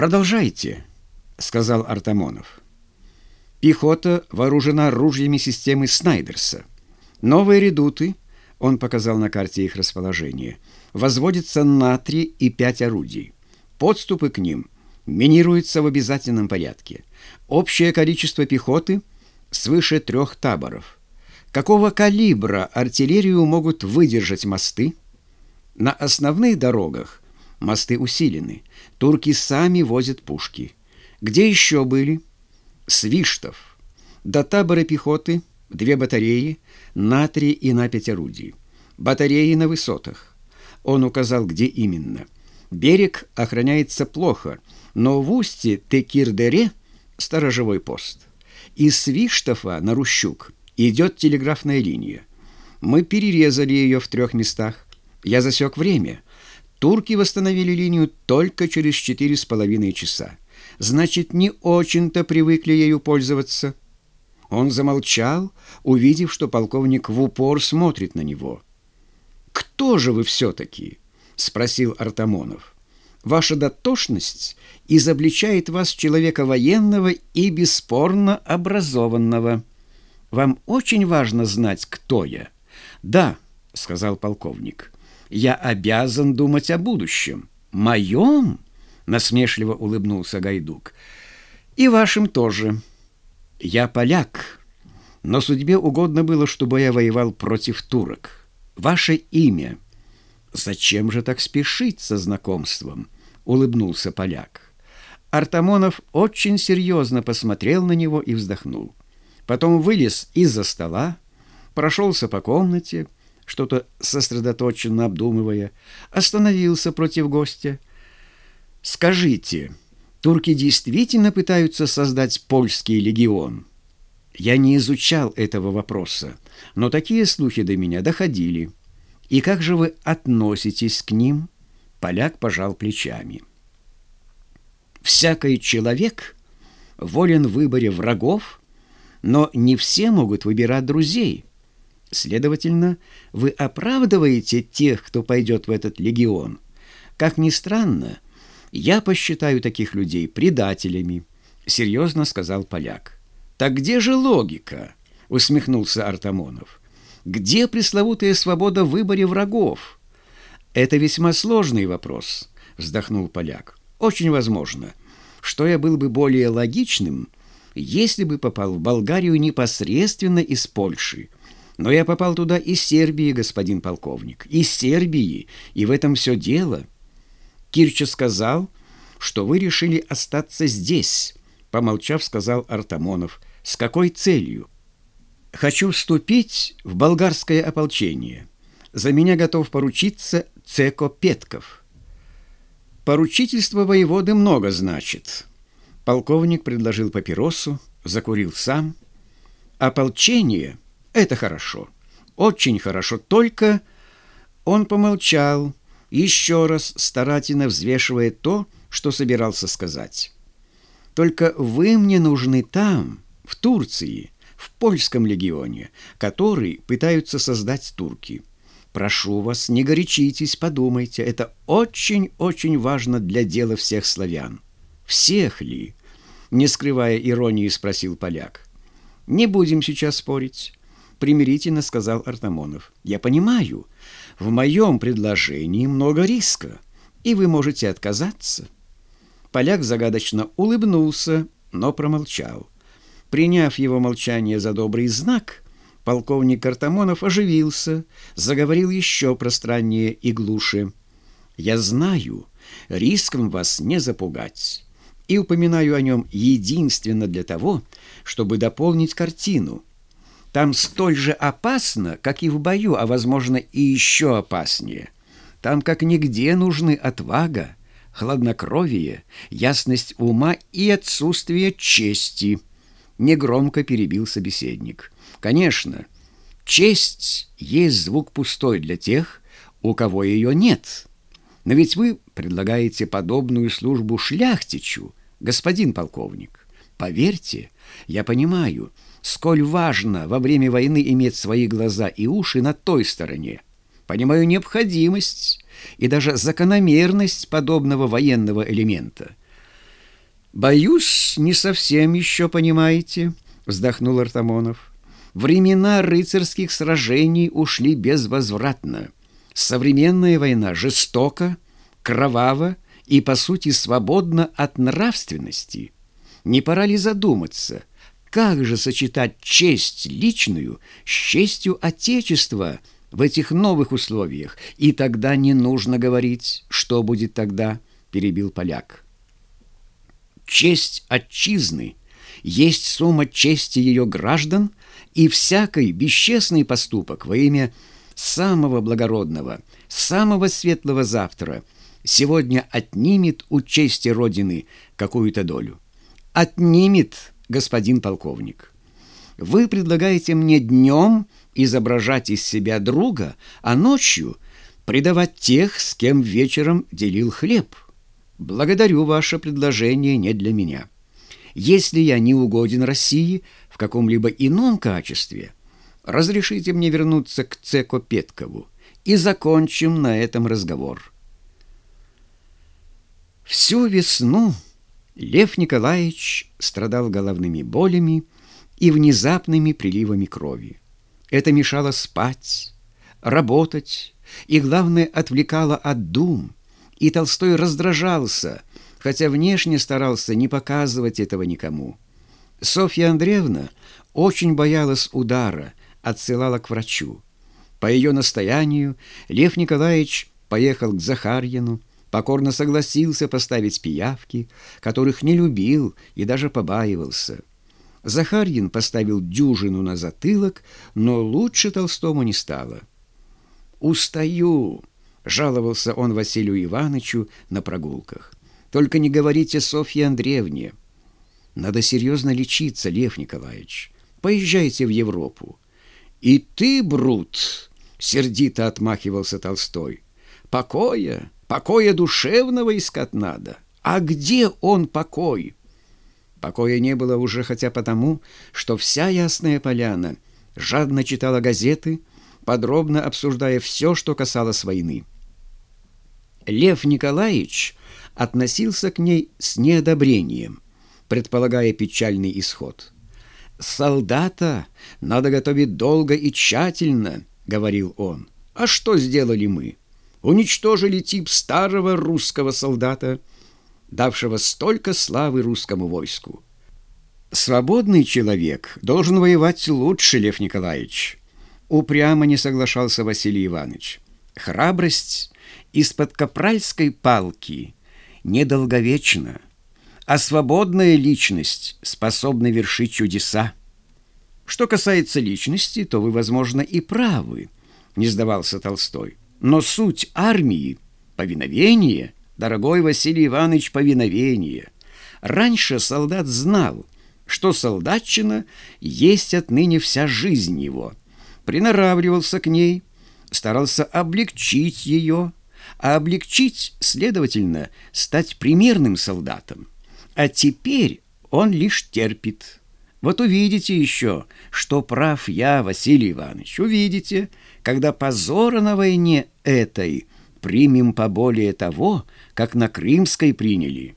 «Продолжайте», — сказал Артамонов. Пехота вооружена ружьями системы Снайдерса. Новые редуты, он показал на карте их расположение, возводятся на три и пять орудий. Подступы к ним минируются в обязательном порядке. Общее количество пехоты свыше трех таборов. Какого калибра артиллерию могут выдержать мосты? На основных дорогах мосты усилены. Турки сами возят пушки. Где еще были? Свиштов. До табора пехоты две батареи на три и на пять орудий. Батареи на высотах. Он указал, где именно. Берег охраняется плохо, но в устье Текирдере сторожевой пост. Из Свиштофа на Рущук идет телеграфная линия. Мы перерезали ее в трех местах. Я засек время. Турки восстановили линию только через четыре с половиной часа. Значит, не очень-то привыкли ею пользоваться. Он замолчал, увидев, что полковник в упор смотрит на него. «Кто же вы все-таки?» — спросил Артамонов. «Ваша дотошность изобличает вас человека военного и бесспорно образованного. Вам очень важно знать, кто я». «Да», — сказал полковник, — «я обязан думать о будущем». «Моем?» — насмешливо улыбнулся Гайдук. «И вашим тоже». Я поляк, но судьбе угодно было, чтобы я воевал против турок. Ваше имя. Зачем же так спешить со знакомством? Улыбнулся поляк. Артамонов очень серьезно посмотрел на него и вздохнул. Потом вылез из-за стола, прошелся по комнате, что-то сосредоточенно обдумывая, остановился против гостя. «Скажите, турки действительно пытаются создать польский легион? Я не изучал этого вопроса, но такие слухи до меня доходили. И как же вы относитесь к ним? Поляк пожал плечами. Всякий человек волен в выборе врагов, но не все могут выбирать друзей. Следовательно, вы оправдываете тех, кто пойдет в этот легион. Как ни странно, я посчитаю таких людей предателями, серьезно сказал поляк. Так где же логика? усмехнулся Артамонов. Где пресловутая свобода в выборе врагов? Это весьма сложный вопрос, вздохнул поляк. Очень возможно, что я был бы более логичным, если бы попал в Болгарию непосредственно из Польши. Но я попал туда из Сербии, господин полковник, из Сербии, и в этом все дело. Кирча сказал, что вы решили остаться здесь, помолчав, сказал Артамонов. С какой целью? Хочу вступить в болгарское ополчение. За меня готов поручиться Цеко Петков. Поручительство воеводы много значит. Полковник предложил папиросу, закурил сам. Ополчение — это хорошо, очень хорошо, только... Он помолчал, еще раз старательно взвешивая то, что собирался сказать. «Только вы мне нужны там, в Турции, в польском легионе, который пытаются создать турки. Прошу вас, не горячитесь, подумайте, это очень-очень важно для дела всех славян». «Всех ли?» — не скрывая иронии, спросил поляк. «Не будем сейчас спорить», — примирительно сказал Артамонов. «Я понимаю, в моем предложении много риска, и вы можете отказаться». Поляк загадочно улыбнулся, но промолчал. Приняв его молчание за добрый знак, полковник Картамонов оживился, заговорил еще пространнее и глуше. «Я знаю, риском вас не запугать, и упоминаю о нем единственно для того, чтобы дополнить картину». Там столь же опасно, как и в бою, а, возможно, и еще опаснее. Там как нигде нужны отвага, хладнокровие, ясность ума и отсутствие чести. Негромко перебил собеседник. Конечно, честь есть звук пустой для тех, у кого ее нет. Но ведь вы предлагаете подобную службу шляхтичу, господин полковник. Поверьте, я понимаю, сколь важно во время войны иметь свои глаза и уши на той стороне. Понимаю необходимость и даже закономерность подобного военного элемента. «Боюсь, не совсем еще понимаете», — вздохнул Артамонов. «Времена рыцарских сражений ушли безвозвратно. Современная война жестока, кровава и, по сути, свободна от нравственности. Не пора ли задуматься, как же сочетать честь личную с честью Отечества в этих новых условиях? И тогда не нужно говорить, что будет тогда, — перебил поляк. Честь отчизны есть сумма чести ее граждан и всякий бесчестный поступок во имя самого благородного, самого светлого завтра сегодня отнимет у чести Родины какую-то долю. Отнимет, господин полковник. Вы предлагаете мне днем изображать из себя друга, а ночью предавать тех, с кем вечером делил хлеб». Благодарю ваше предложение не для меня. Если я не угоден России в каком-либо ином качестве, разрешите мне вернуться к Цеко Петкову и закончим на этом разговор. Всю весну Лев Николаевич страдал головными болями и внезапными приливами крови. Это мешало спать, работать и, главное, отвлекало от дум – и Толстой раздражался, хотя внешне старался не показывать этого никому. Софья Андреевна очень боялась удара, отсылала к врачу. По ее настоянию Лев Николаевич поехал к Захарьину, покорно согласился поставить пиявки, которых не любил и даже побаивался. Захарьин поставил дюжину на затылок, но лучше Толстому не стало. «Устаю!» Жаловался он Василию Ивановичу на прогулках. «Только не говорите Софье Андреевне. Надо серьезно лечиться, Лев Николаевич. Поезжайте в Европу». «И ты, Брут!» — сердито отмахивался Толстой. «Покоя, покоя душевного искать надо. А где он покой?» Покоя не было уже хотя потому, что вся Ясная Поляна жадно читала газеты, подробно обсуждая все, что касалось войны. Лев Николаевич относился к ней с неодобрением, предполагая печальный исход. «Солдата надо готовить долго и тщательно», — говорил он. «А что сделали мы? Уничтожили тип старого русского солдата, давшего столько славы русскому войску». «Свободный человек должен воевать лучше, Лев Николаевич», — упрямо не соглашался Василий Иванович. «Храбрость из-под капральской палки недолговечна, а свободная личность способна вершить чудеса. Что касается личности, то вы, возможно, и правы, не сдавался Толстой. Но суть армии — повиновение, дорогой Василий Иванович, повиновение. Раньше солдат знал, что солдатчина есть отныне вся жизнь его, приноравливался к ней, старался облегчить ее, а облегчить, следовательно, стать примерным солдатом. А теперь он лишь терпит. Вот увидите еще, что прав я, Василий Иванович, увидите, когда позора на войне этой примем поболее того, как на Крымской приняли».